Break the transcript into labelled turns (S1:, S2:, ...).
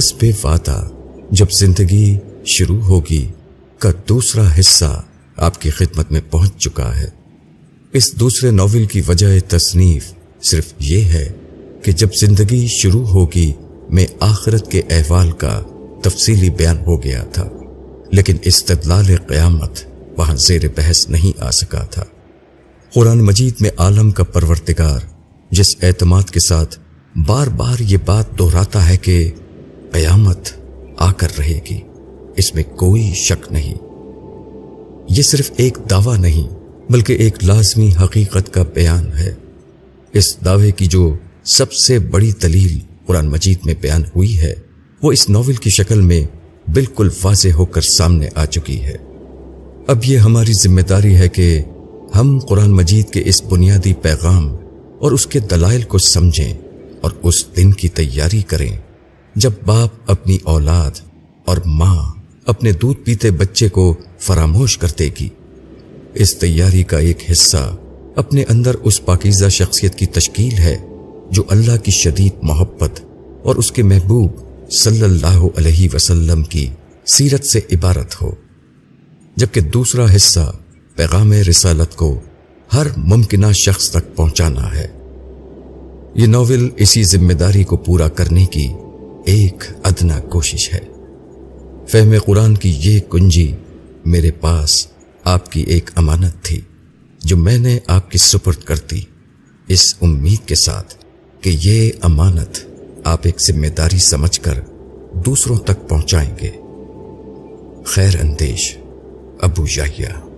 S1: حسب وعدہ جب زندگی شروع ہوگی کا دوسرا حصہ آپ کی خدمت میں پہنچ چکا ہے۔ اس دوسرے ناول کی وجہ تصنیف صرف یہ ہے کہ جب زندگی شروع ہوگی میں آخرت کے احوال کا تفصیلی بیان ہو گیا تھا، لیکن استدلال قیامت وہاں زیر بحث نہیں آ سکا تھا۔ قرآن مجید میں عالم کا پرورتگار جس اعتماد کے ساتھ بار بار یہ بات دہراتا ہے کہ قیامت آ کر رہے گی۔ اس میں کوئی شک نہیں۔ یہ صرف ایک دعویٰ نہیں، بلکہ ایک لازمی حقیقت کا بیان ہے۔ اس دعوے کی جو سب سے بڑی دلیل قرآن مجید میں بیان ہوئی ہے، وہ اس ناول کی شکل میں بالکل واضح ہو کر سامنے آ چکی ہے۔ اب یہ ہماری ذمہ داری ہے کہ ہم قرآن مجید کے اس بنیادی پیغام اور اس کے دلائل کو سمجھیں اور اس دن کی تیاری کریں۔ جب باپ اپنی اولاد اور ماں اپنے دودھ پیتے بچے کو فراموش کر دے گی، اس تیاری کا ایک حصہ اپنے اندر اس پاکیزہ شخصیت کی تشکیل ہے جو اللہ کی شدید محبت اور اس کے محبوب صلی اللہ علیہ وسلم کی سیرت سے عبارت ہو۔ جبکہ دوسرا حصہ پیغام رسالت کو ہر ممکنہ شخص تک پہنچانا ہے۔ یہ ناول اسی ذمہ داری کو پورا کرنے کی ایک ادنا کوشش ہے۔ فہم قرآن کی یہ کنجی میرے پاس آپ کی ایک امانت تھی جو میں نے آپ کی سپرد کر دی۔ اس امید کے ساتھ کہ یہ امانت آپ ایک ذمہ داری سمجھ کر دوسروں تک پہنچائیں گے۔ خیر اندیش، ابو جاہیہ